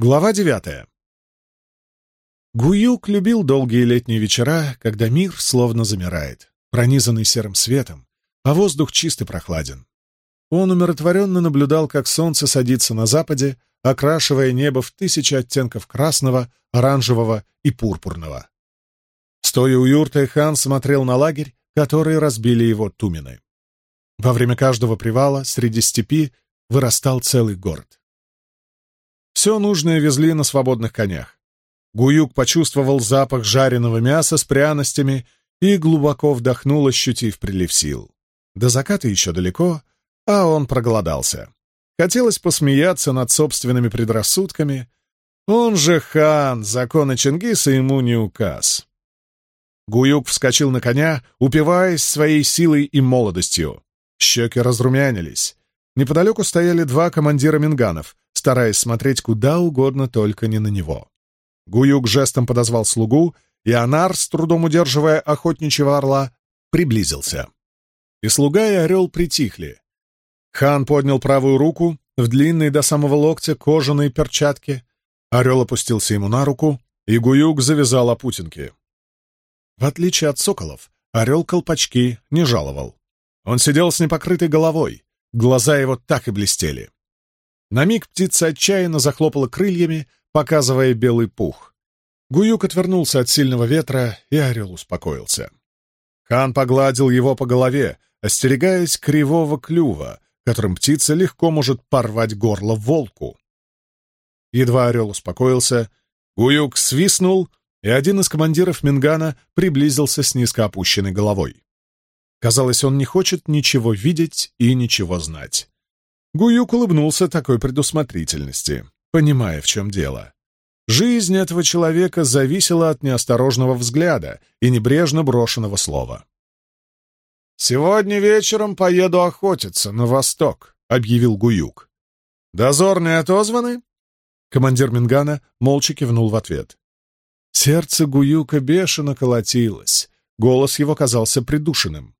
Глава девятая. Гуюк любил долгие летние вечера, когда мир словно замирает, пронизанный серым светом, а воздух чист и прохладен. Он умиротворенно наблюдал, как солнце садится на западе, окрашивая небо в тысячи оттенков красного, оранжевого и пурпурного. Стоя у юрты, хан смотрел на лагерь, который разбили его тумены. Во время каждого привала среди степи вырастал целый город. Все нужное везли на свободных конях. Гуюк почувствовал запах жареного мяса с пряностями и глубоко вдохнул, ощутив прилив сил. До заката еще далеко, а он проголодался. Хотелось посмеяться над собственными предрассудками. Он же хан, законы Чингиса ему не указ. Гуюк вскочил на коня, упиваясь своей силой и молодостью. Щеки разрумянились. Неподалеку стояли два командира минганов, стараясь смотреть куда угодно, только не на него. Гуюк жестом подозвал слугу, и Анар, с трудом удерживая охотничьего орла, приблизился. И слуга, и орел притихли. Хан поднял правую руку в длинной до самого локтя кожаной перчатке. Орел опустился ему на руку, и Гуюк завязал опутинки. В отличие от соколов, орел колпачки не жаловал. Он сидел с непокрытой головой, глаза его так и блестели. На миг птица отчаянно захлопала крыльями, показывая белый пух. Гуюк отвернулся от сильного ветра, и орел успокоился. Хан погладил его по голове, остерегаясь кривого клюва, которым птица легко может порвать горло волку. Едва орел успокоился, Гуюк свистнул, и один из командиров Мингана приблизился с низко опущенной головой. Казалось, он не хочет ничего видеть и ничего знать. Гуюк улыбнулся такой предусмотрительности, понимая, в чем дело. Жизнь этого человека зависела от неосторожного взгляда и небрежно брошенного слова. «Сегодня вечером поеду охотиться на восток», — объявил Гуюк. «Дозорные отозваны?» Командир Мингана молча кивнул в ответ. Сердце Гуюка бешено колотилось, голос его казался придушенным.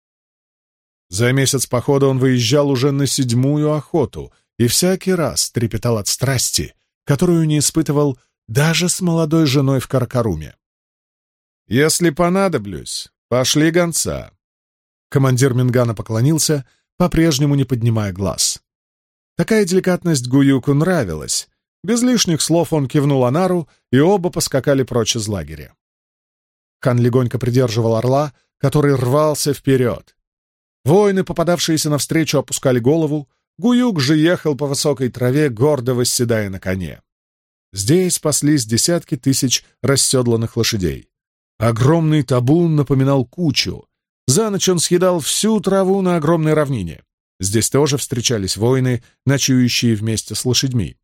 За месяц похода он выезжал уже на седьмую охоту и всякий раз трепетал от страсти, которую не испытывал даже с молодой женой в Каракаруме. «Если понадоблюсь, пошли гонца». Командир Мингана поклонился, по-прежнему не поднимая глаз. Такая деликатность Гуюку нравилась. Без лишних слов он кивнул Анару, и оба поскакали прочь из лагеря. Хан легонько придерживал орла, который рвался вперед. Воины, попадавшиеся навстречу, опускали голову. Гуюк же ехал по высокой траве, гордо восседая на коне. Здесь спаслись десятки тысяч расседланных лошадей. Огромный табун напоминал кучу. За ночь он съедал всю траву на огромной равнине. Здесь тоже встречались воины, ночующие вместе с лошадьми.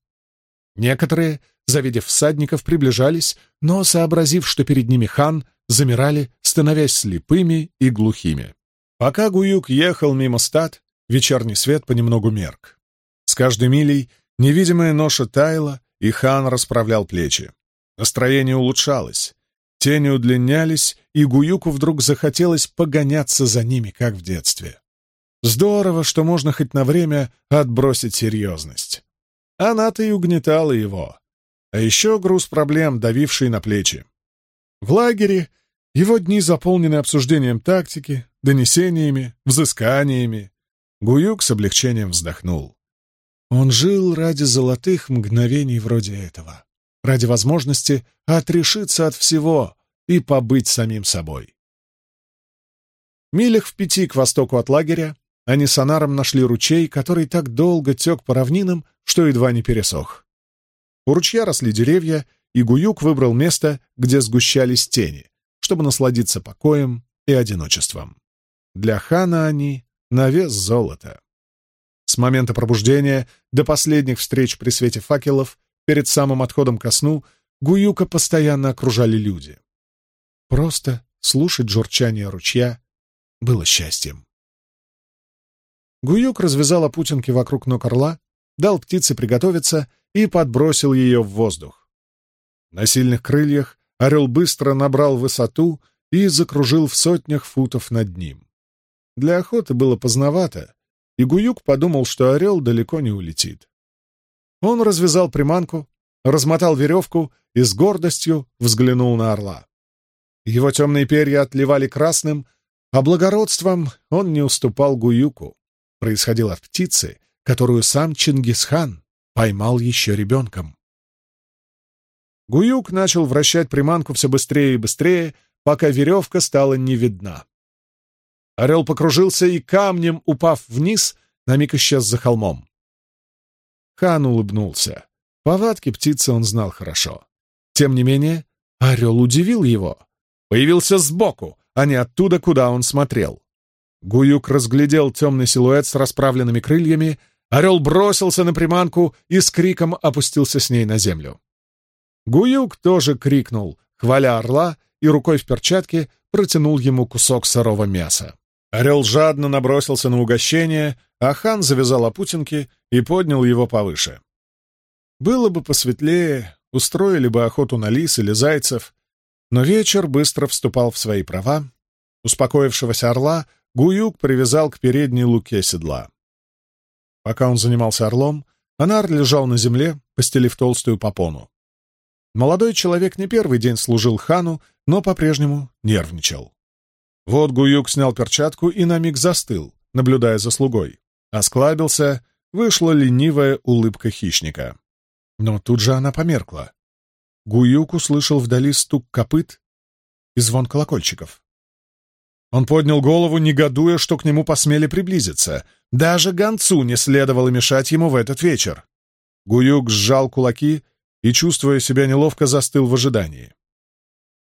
Некоторые, завидев всадников, приближались, но, сообразив, что перед ними хан, замирали, становясь слепыми и глухими. Пока Гуюк ехал мимо стад, вечерний свет понемногу мерк. С каждой милей невидимая ноша таяла, и хан расправлял плечи. Настроение улучшалось. Тени удлинялись, и Гуюку вдруг захотелось погоняться за ними, как в детстве. Здорово, что можно хоть на время отбросить серьезность. Она-то и угнетала его. А еще груз проблем, давивший на плечи. В лагере его дни заполнены обсуждением тактики, донесениями, взысканиями. Гуюк с облегчением вздохнул. Он жил ради золотых мгновений вроде этого, ради возможности отрешиться от всего и побыть самим собой. Милях в пяти к востоку от лагеря они с Анаром нашли ручей, который так долго тек по равнинам, что едва не пересох. У ручья росли деревья, и Гуюк выбрал место, где сгущались тени, чтобы насладиться покоем и одиночеством. Для хана они — на вес золота. С момента пробуждения до последних встреч при свете факелов, перед самым отходом ко сну, Гуюка постоянно окружали люди. Просто слушать журчание ручья было счастьем. Гуюк развязал опутинки вокруг ног орла, дал птице приготовиться и подбросил ее в воздух. На сильных крыльях орел быстро набрал высоту и закружил в сотнях футов над ним. Для охоты было поздновато, и Гуюк подумал, что орел далеко не улетит. Он развязал приманку, размотал веревку и с гордостью взглянул на орла. Его темные перья отливали красным, а благородством он не уступал Гуюку. Происходил от птицы, которую сам Чингисхан поймал еще ребенком. Гуюк начал вращать приманку все быстрее и быстрее, пока веревка стала не видна. Орел покружился и, камнем упав вниз, на миг исчез за холмом. Хан улыбнулся. Повадки птицы он знал хорошо. Тем не менее, орел удивил его. Появился сбоку, а не оттуда, куда он смотрел. Гуюк разглядел темный силуэт с расправленными крыльями, орел бросился на приманку и с криком опустился с ней на землю. Гуюк тоже крикнул, хваля орла, и рукой в перчатке протянул ему кусок сырого мяса. Орел жадно набросился на угощение, а хан завязал опутинки и поднял его повыше. Было бы посветлее, устроили бы охоту на лис или зайцев, но вечер быстро вступал в свои права. Успокоившегося орла Гуюк привязал к передней луке седла. Пока он занимался орлом, Анар лежал на земле, постелив толстую попону. Молодой человек не первый день служил хану, но по-прежнему нервничал. Вот Гуюк снял перчатку и на миг застыл, наблюдая за слугой. Осклабился, вышла ленивая улыбка хищника. Но тут же она померкла. Гуюк услышал вдали стук копыт и звон колокольчиков. Он поднял голову, негодуя, что к нему посмели приблизиться. Даже гонцу не следовало мешать ему в этот вечер. Гуюк сжал кулаки и, чувствуя себя неловко, застыл в ожидании.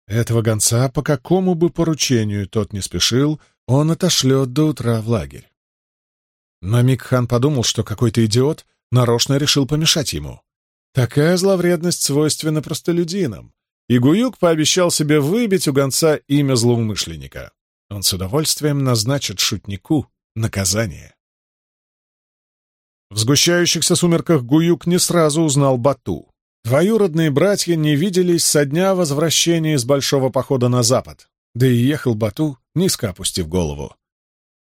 Этого гонца, по какому бы поручению тот не спешил, он отошлет до утра в лагерь. На миг хан подумал, что какой-то идиот нарочно решил помешать ему. Такая зловредность свойственна простолюдинам, и Гуюк пообещал себе выбить у гонца имя злоумышленника. Он с удовольствием назначит шутнику наказание. В сгущающихся сумерках Гуюк не сразу узнал Бату. Двоюродные братья не виделись со дня возвращения из большого похода на запад, да и ехал Бату, низко опустив голову.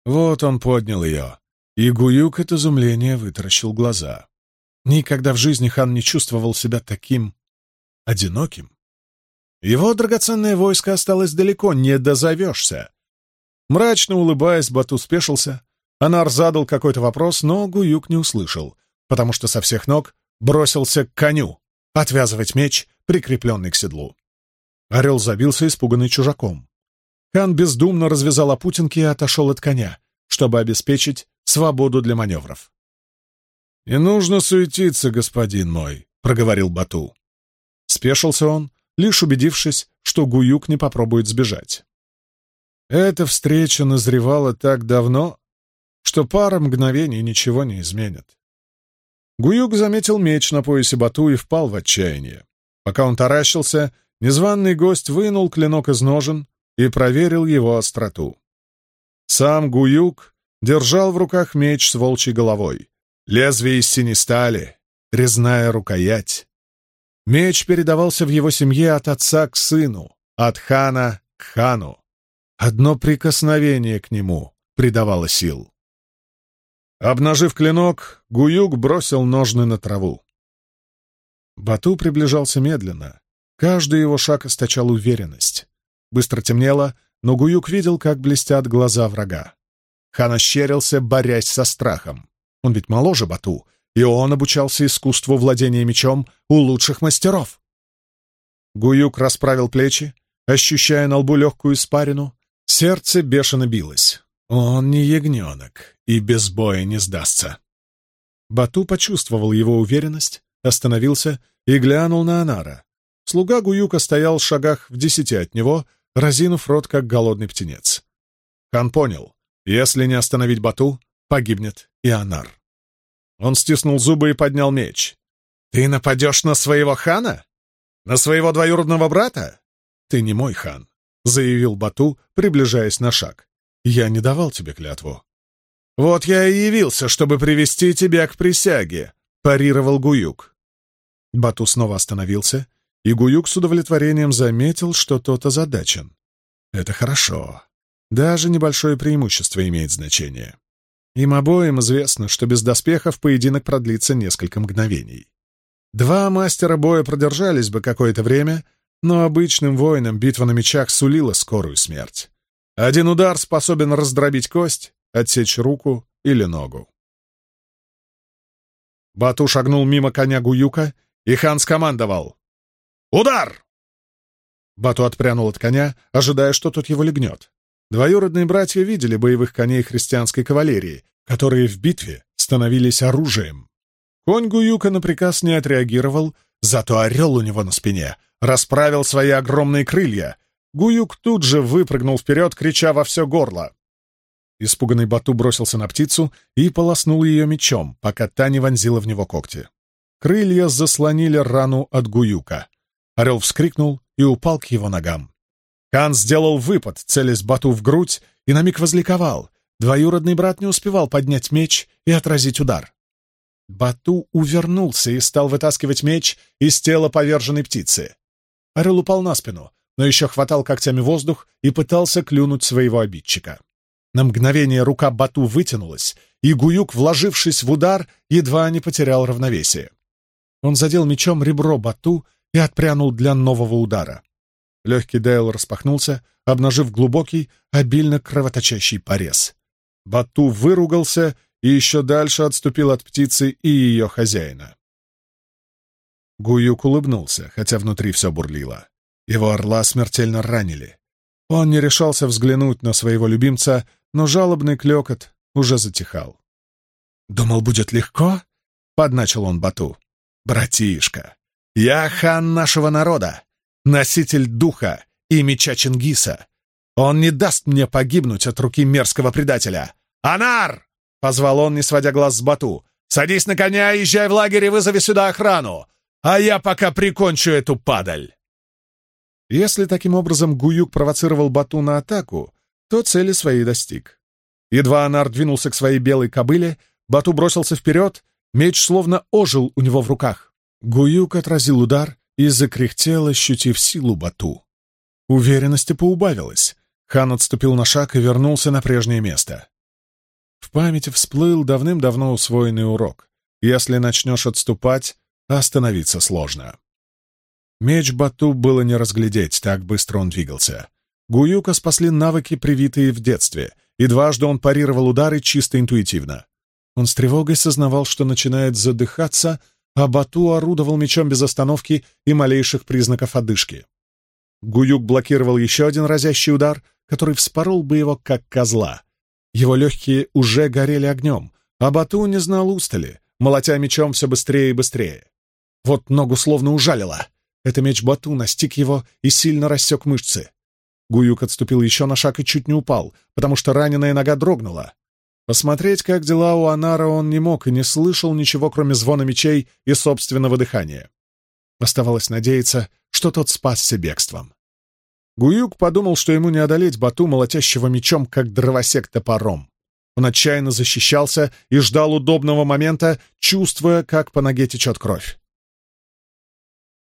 Вот он поднял ее, и Гуюк от изумления вытаращил глаза. Никогда в жизни хан не чувствовал себя таким одиноким. Его драгоценное войско осталось далеко, не дозовешься. Мрачно улыбаясь, Бату спешился. Анар задал какой-то вопрос, но Гуюк не услышал, потому что со всех ног бросился к коню, отвязывать меч, прикрепленный к седлу. Орел забился, испуганный чужаком. Хан бездумно развязал опутинки и отошел от коня, чтобы обеспечить свободу для маневров. «Не нужно суетиться, господин мой», — проговорил Бату. Спешился он, лишь убедившись, что Гуюк не попробует сбежать. Эта встреча назревала так давно, что пара мгновений ничего не изменит. Гуюк заметил меч на поясе Бату и впал в отчаяние. Пока он таращился, незваный гость вынул клинок из ножен и проверил его остроту. Сам Гуюк держал в руках меч с волчьей головой. Лезвие из синей стали, резная рукоять. Меч передавался в его семье от отца к сыну, от хана к хану. Одно прикосновение к нему придавало сил. Обнажив клинок, Гуюк бросил ножны на траву. Бату приближался медленно. Каждый его шаг источал уверенность. Быстро темнело, но Гуюк видел, как блестят глаза врага. Хан ощерился, борясь со страхом. Он ведь моложе Бату, и он обучался искусству владения мечом у лучших мастеров. Гуюк расправил плечи, ощущая на лбу легкую испарину. Сердце бешено билось. Он не ягненок и без боя не сдастся. Бату почувствовал его уверенность, остановился и глянул на Анара. Слуга Гуюка стоял в шагах в десяти от него, разинув рот, как голодный птенец. Хан понял, если не остановить Бату, погибнет и Анар. Он стиснул зубы и поднял меч. «Ты нападешь на своего хана? На своего двоюродного брата? Ты не мой хан», — заявил Бату, приближаясь на шаг. Я не давал тебе клятву. Вот я и явился, чтобы привести тебя к присяге, парировал Гуюк. Бату снова остановился, и Гуюк с удовлетворением заметил, что тот озадачен. Это хорошо. Даже небольшое преимущество имеет значение. Им обоим известно, что без доспехов поединок продлится несколько мгновений. Два мастера боя продержались бы какое-то время, но обычным воинам битва на мечах сулила скорую смерть. Один удар способен раздробить кость, отсечь руку или ногу. Бату шагнул мимо коня Гуюка, и хан скомандовал. «Удар!» Бату отпрянул от коня, ожидая, что тот его легнет. Двоюродные братья видели боевых коней христианской кавалерии, которые в битве становились оружием. Конь Гуюка на приказ не отреагировал, зато орел у него на спине расправил свои огромные крылья. Гуюк тут же выпрыгнул вперед, крича во все горло. Испуганный Бату бросился на птицу и полоснул ее мечом, пока та не вонзила в него когти. Крылья заслонили рану от Гуюка. Орел вскрикнул и упал к его ногам. Кан сделал выпад, целясь Бату в грудь, и на миг возликовал. Двоюродный брат не успевал поднять меч и отразить удар. Бату увернулся и стал вытаскивать меч из тела поверженной птицы. Орел упал на спину, но еще хватал когтями воздух и пытался клюнуть своего обидчика. На мгновение рука Бату вытянулась, и Гуюк, вложившись в удар, едва не потерял равновесие. Он задел мечом ребро Бату и отпрянул для нового удара. Легкий Дейл распахнулся, обнажив глубокий, обильно кровоточащий порез. Бату выругался и еще дальше отступил от птицы и ее хозяина. Гуюк улыбнулся, хотя внутри все бурлило. Его орла смертельно ранили. Он не решался взглянуть на своего любимца, но жалобный клекот уже затихал. «Думал, будет легко?» — подначил он Бату. «Братишка, я хан нашего народа, носитель духа и меча Чингиса. Он не даст мне погибнуть от руки мерзкого предателя. Анар!» — позвал он, не сводя глаз с Бату. «Садись на коня, езжай в лагерь и вызови сюда охрану, а я пока прикончу эту падаль!» Если таким образом Гуюк провоцировал Бату на атаку, то цели своей достиг. Едва Анар двинулся к своей белой кобыле, Бату бросился вперед Меч словно ожил у него в руках. Гуюк отразил удар и закряхтел, ощутив силу Бату. Уверенности поубавилось. Хан отступил на шаг и вернулся на прежнее место. В памяти всплыл давным-давно усвоенный урок. Если начнешь отступать, остановиться сложно. Меч Бату было не разглядеть, так быстро он двигался. Гуюка спасли навыки, привитые в детстве, и дважды он парировал удары чисто интуитивно. Он с тревогой сознавал, что начинает задыхаться, а Бату орудовал мечом без остановки и малейших признаков одышки. Гуюк блокировал еще один разящий удар, который вспорол бы его, как козла. Его легкие уже горели огнем, а Бату не знал устали, молотя мечом все быстрее и быстрее. Вот ногу словно ужалило. Это меч Бату настиг его и сильно рассек мышцы. Гуюк отступил еще на шаг и чуть не упал, потому что раненая нога дрогнула. Посмотреть, как дела у Анара, он не мог и не слышал ничего, кроме звона мечей и собственного дыхания. Оставалось надеяться, что тот спасся бегством. Гуюк подумал, что ему не одолеть Бату, молотящего мечом, как дровосек топором. Он отчаянно защищался и ждал удобного момента, чувствуя, как по ноге течет кровь.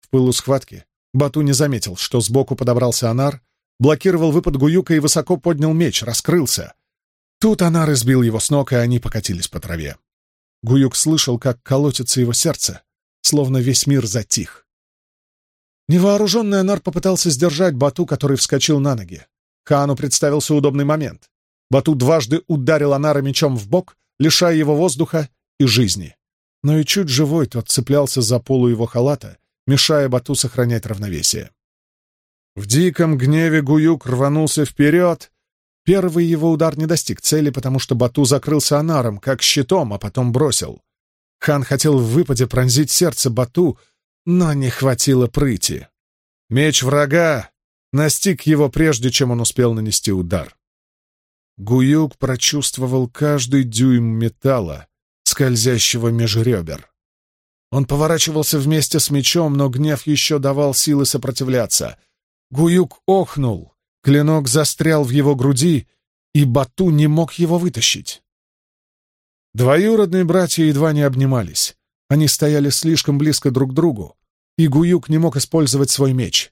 В пылу схватки Бату не заметил, что сбоку подобрался Анар, блокировал выпад Гуюка и высоко поднял меч, раскрылся. Тут она разбил его с ног, и они покатились по траве. Гуюк слышал, как колотится его сердце, словно весь мир затих. Невооруженный Анар попытался сдержать Бату, который вскочил на ноги. Хану представился удобный момент. Бату дважды ударил Анара мечом в бок, лишая его воздуха и жизни. Но и чуть живой тот цеплялся за полу его халата, мешая Бату сохранять равновесие. В диком гневе Гуюк рванулся вперед, Первый его удар не достиг цели, потому что Бату закрылся анаром, как щитом, а потом бросил. Хан хотел в выпаде пронзить сердце Бату, но не хватило прыти. Меч врага настиг его прежде, чем он успел нанести удар. Гуюк прочувствовал каждый дюйм металла, скользящего меж ребер. Он поворачивался вместе с мечом, но гнев еще давал силы сопротивляться. Гуюк охнул, Клинок застрял в его груди, и Бату не мог его вытащить. Двоюродные братья едва не обнимались. Они стояли слишком близко друг к другу, и Гуюк не мог использовать свой меч.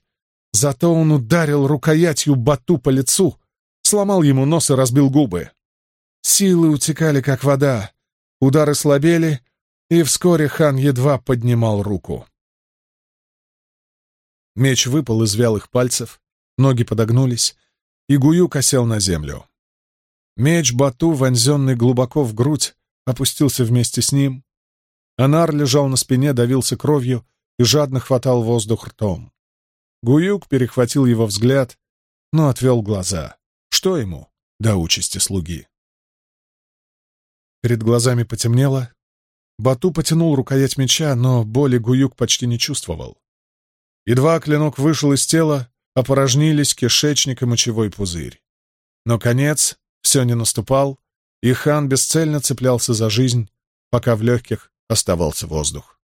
Зато он ударил рукоятью Бату по лицу, сломал ему нос и разбил губы. Силы утекали, как вода. Удары слабели, и вскоре хан едва поднимал руку. Меч выпал из вялых пальцев, ноги подогнулись, и Гуюк осел на землю. Меч Бату, вонзенный глубоко в грудь, опустился вместе с ним. Анар лежал на спине, давился кровью и жадно хватал воздух ртом. Гуюк перехватил его взгляд, но отвел глаза. Что ему до участи слуги? Перед глазами потемнело. Бату потянул рукоять меча, но боли Гуюк почти не чувствовал. Едва клинок вышел из тела, опорожнились кишечник и мочевой пузырь. Но конец все не наступал, и хан бесцельно цеплялся за жизнь, пока в легких оставался воздух.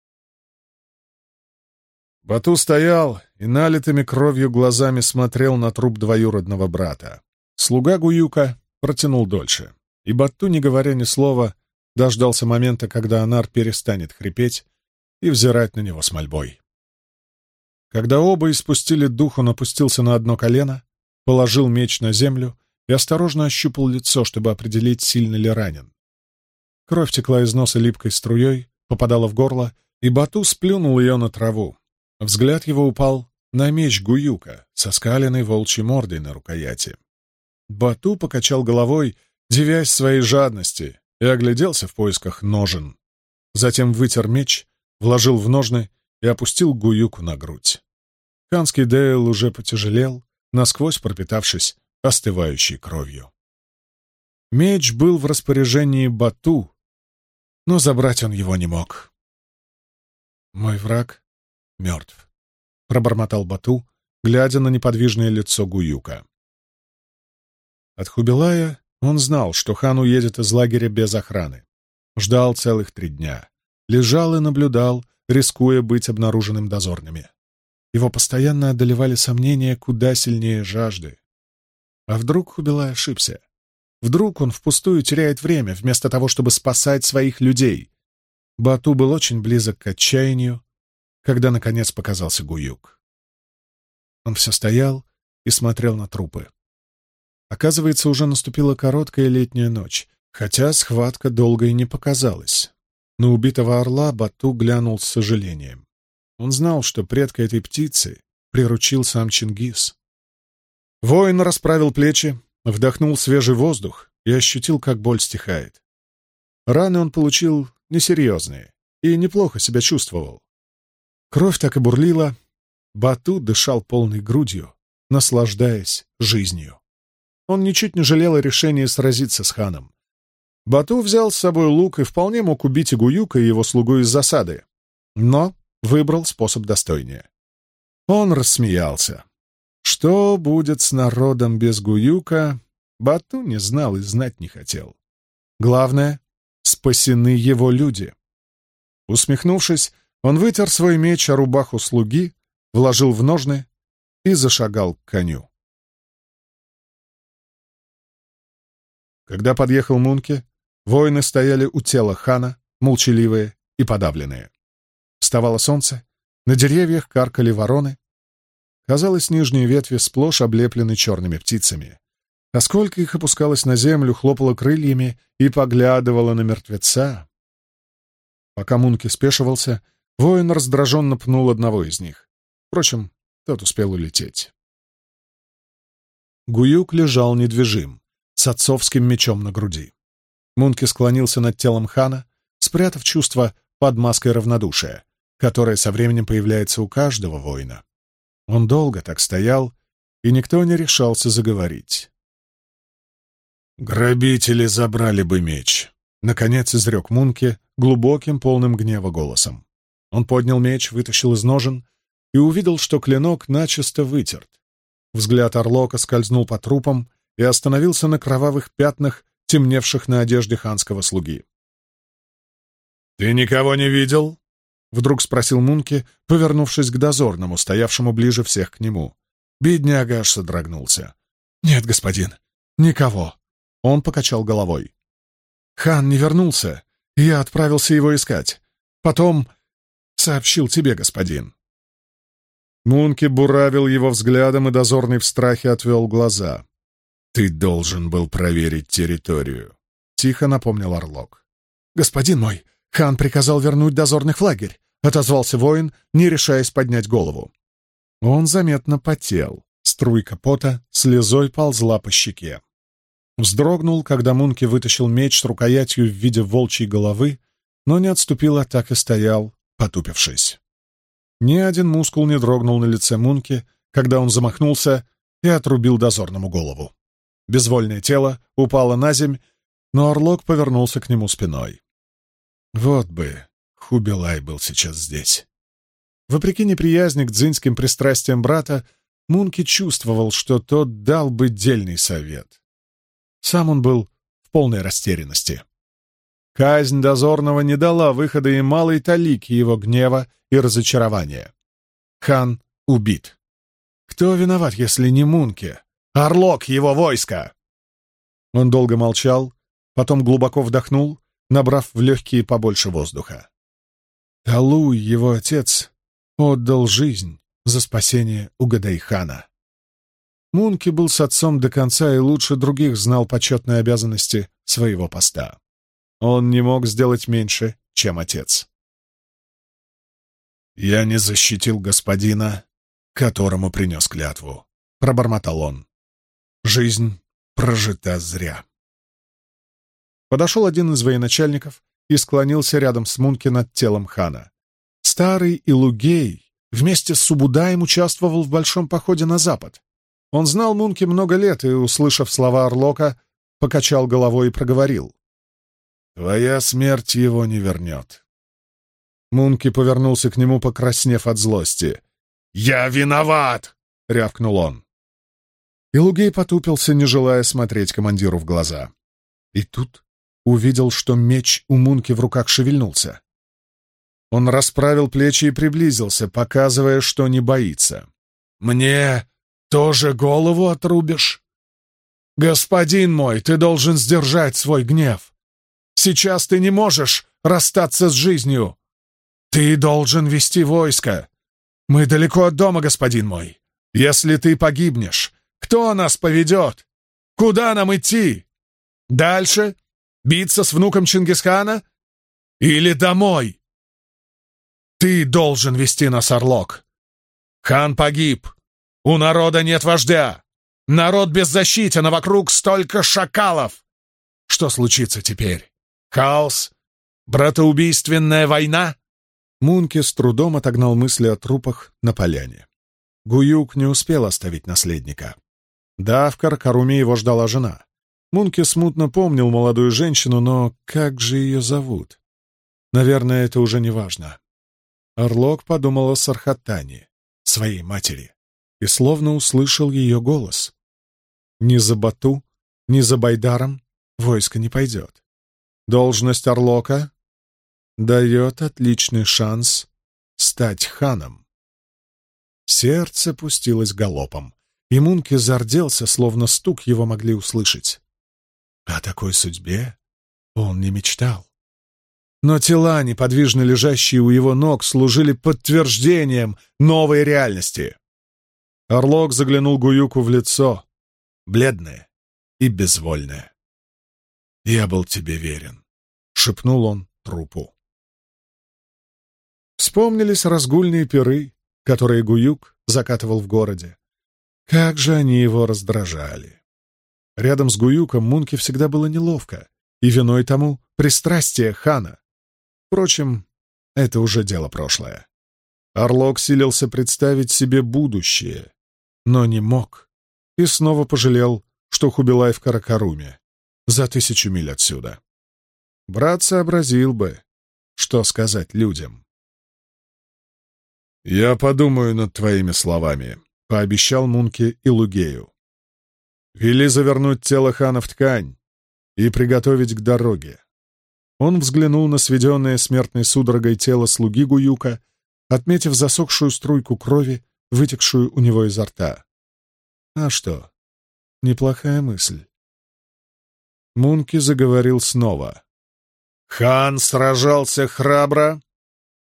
Бату стоял и налитыми кровью глазами смотрел на труп двоюродного брата. Слуга Гуюка протянул дольше, и Бату, не говоря ни слова, дождался момента, когда Анар перестанет хрипеть и взирать на него с мольбой. Когда оба испустили дух, он опустился на одно колено, положил меч на землю и осторожно ощупал лицо, чтобы определить, сильно ли ранен. Кровь текла из носа липкой струей, попадала в горло, и Бату сплюнул ее на траву. Взгляд его упал на меч Гуюка со скаленной волчьей мордой на рукояти. Бату покачал головой, девясь своей жадности, и огляделся в поисках ножен. Затем вытер меч, вложил в ножны и опустил Гуюку на грудь. Ханский Дейл уже потяжелел, насквозь пропитавшись остывающей кровью. Меч был в распоряжении Бату, но забрать он его не мог. «Мой враг мертв», — пробормотал Бату, глядя на неподвижное лицо Гуюка. От Хубилая он знал, что хан уедет из лагеря без охраны. Ждал целых три дня. Лежал и наблюдал, рискуя быть обнаруженным дозорными. Его постоянно одолевали сомнения куда сильнее жажды. А вдруг Хубилай ошибся? Вдруг он впустую теряет время, вместо того, чтобы спасать своих людей? Бату был очень близок к отчаянию, когда, наконец, показался Гуюк. Он все стоял и смотрел на трупы. Оказывается, уже наступила короткая летняя ночь, хотя схватка долго и не показалась. На убитого орла Бату глянул с сожалением. Он знал, что предка этой птицы приручил сам Чингис. Воин расправил плечи, вдохнул свежий воздух и ощутил, как боль стихает. Раны он получил несерьезные и неплохо себя чувствовал. Кровь так и бурлила. Бату дышал полной грудью, наслаждаясь жизнью. Он ничуть не жалел о решении сразиться с ханом. Бату взял с собой лук и вполне мог убить Игуюка и его слугу из засады, но выбрал способ достойнее. Он рассмеялся. Что будет с народом без Гуюка, Бату не знал и знать не хотел. Главное — спасены его люди. Усмехнувшись, он вытер свой меч о рубаху слуги, вложил в ножны и зашагал к коню. Когда подъехал Мунке, воины стояли у тела хана, молчаливые и подавленные. Вставало солнце, на деревьях каркали вороны, Казалось, нижние ветви сплошь облеплены черными птицами. А сколько их опускалось на землю, хлопало крыльями и поглядывало на мертвеца. Пока Мунки спешивался, воин раздраженно пнул одного из них. Впрочем, тот успел улететь. Гуюк лежал недвижим, с отцовским мечом на груди. Мунки склонился над телом хана, спрятав чувство под маской равнодушия, которое со временем появляется у каждого воина. Он долго так стоял, и никто не решался заговорить. «Грабители забрали бы меч», — наконец изрек Мунке глубоким, полным гнева голосом. Он поднял меч, вытащил из ножен и увидел, что клинок начисто вытерт. Взгляд Орлока скользнул по трупам и остановился на кровавых пятнах, темневших на одежде ханского слуги. «Ты никого не видел?» — вдруг спросил Мунки, повернувшись к дозорному, стоявшему ближе всех к нему. Бедняга аж содрогнулся. «Нет, господин, никого». Он покачал головой. «Хан не вернулся, и я отправился его искать. Потом сообщил тебе, господин». Мунки буравил его взглядом, и дозорный в страхе отвел глаза. «Ты должен был проверить территорию», — тихо напомнил Орлок. «Господин мой, Хан приказал вернуть дозорных в лагерь», — отозвался воин, не решаясь поднять голову. Он заметно потел. Струйка пота слезой ползла по щеке. Вздрогнул, когда Мунки вытащил меч с рукоятью в виде волчьей головы, но не отступил, а так и стоял, потупившись. Ни один мускул не дрогнул на лице Мунки, когда он замахнулся и отрубил дозорному голову. Безвольное тело упало на земь, но Орлок повернулся к нему спиной. Вот бы Хубилай был сейчас здесь. Вопреки неприязни к дзинским пристрастиям брата, Мунки чувствовал, что тот дал бы дельный совет. Сам он был в полной растерянности. Казнь дозорного не дала выхода и малой талики его гнева и разочарования. Хан убит. Кто виноват, если не Мунке? Орлок его войска! Он долго молчал, потом глубоко вдохнул, набрав в легкие побольше воздуха. Талуй, его отец, отдал жизнь за спасение Угадайхана. Мунки был с отцом до конца и лучше других знал почетные обязанности своего поста. Он не мог сделать меньше, чем отец. «Я не защитил господина, которому принес клятву», — пробормотал он. «Жизнь прожита зря». Подошел один из военачальников и склонился рядом с Мунки над телом хана. Старый Илугей вместе с Субудаем участвовал в большом походе на запад. Он знал Мунки много лет и, услышав слова Орлока, покачал головой и проговорил. «Твоя смерть его не вернет». Мунки повернулся к нему, покраснев от злости. «Я виноват!» — рявкнул он. Илугей потупился, не желая смотреть командиру в глаза. И тут увидел, что меч у Мунки в руках шевельнулся. Он расправил плечи и приблизился, показывая, что не боится. «Мне тоже голову отрубишь? Господин мой, ты должен сдержать свой гнев. Сейчас ты не можешь расстаться с жизнью. Ты должен вести войско. Мы далеко от дома, господин мой. Если ты погибнешь, кто нас поведет? Куда нам идти? Дальше? Биться с внуком Чингисхана? Или домой? Ты должен вести нас, Орлок. Хан погиб. У народа нет вождя. Народ беззащитен, а вокруг столько шакалов. Что случится теперь? Хаос? Братоубийственная война? Мунки с трудом отогнал мысли о трупах на поляне. Гуюк не успел оставить наследника. Да, в Каркаруме его ждала жена. Мунки смутно помнил молодую женщину, но как же ее зовут? Наверное, это уже не важно. Орлок подумал о Сархатане, своей матери, и словно услышал ее голос. Ни за Бату, ни за Байдаром войско не пойдет. Должность Орлока дает отличный шанс стать ханом. Сердце пустилось галопом, и Мунки зарделся, словно стук его могли услышать. О такой судьбе он не мечтал. Но тела, неподвижно лежащие у его ног, служили подтверждением новой реальности. Орлок заглянул Гуюку в лицо, бледное и безвольное. «Я был тебе верен», — шепнул он трупу. Вспомнились разгульные пиры, которые Гуюк закатывал в городе. Как же они его раздражали! Рядом с Гуюком Мунке всегда было неловко, и виной тому пристрастие хана. Впрочем, это уже дело прошлое. Орлок силился представить себе будущее, но не мог, и снова пожалел, что Хубилай в Каракаруме, за тысячу миль отсюда. Брат сообразил бы, что сказать людям. «Я подумаю над твоими словами», — пообещал Мунке и Лугею. «Вели завернуть тело хана в ткань и приготовить к дороге. Он взглянул на сведенное смертной судорогой тело слуги Гуюка, отметив засохшую струйку крови, вытекшую у него изо рта. А что? Неплохая мысль. Мунки заговорил снова. «Хан сражался храбро,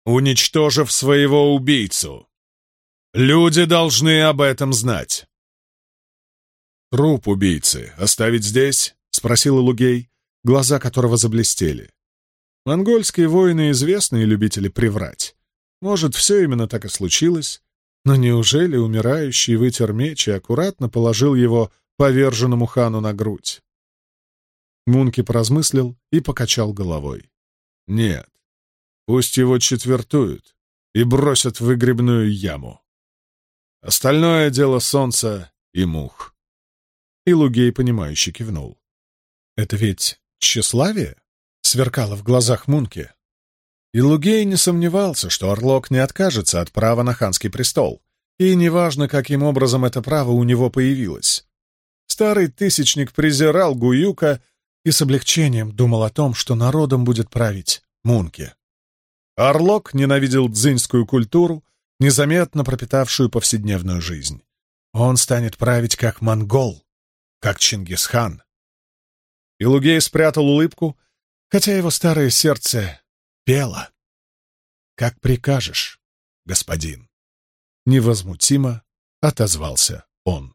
уничтожив своего убийцу. Люди должны об этом знать». «Труп убийцы оставить здесь?» — спросил Лугей, глаза которого заблестели. Монгольские воины — известные любители приврать. Может, все именно так и случилось, но неужели умирающий вытер меч и аккуратно положил его поверженному хану на грудь? Мунки поразмыслил и покачал головой. Нет, пусть его четвертуют и бросят в выгребную яму. Остальное дело солнца и мух. И Лугей, понимающе кивнул. Это ведь тщеславие? Сверкало в глазах Мунки. И Лугей не сомневался, что Орлок не откажется от права на ханский престол, и неважно, каким образом это право у него появилось. Старый тысячник презирал Гуюка и с облегчением думал о том, что народом будет править Мунки. Орлок ненавидел дзиньскую культуру, незаметно пропитавшую повседневную жизнь. Он станет править как монгол, как Чингисхан. И Лугей спрятал улыбку, хотя его старое сердце пело. «Как прикажешь, господин!» Невозмутимо отозвался он.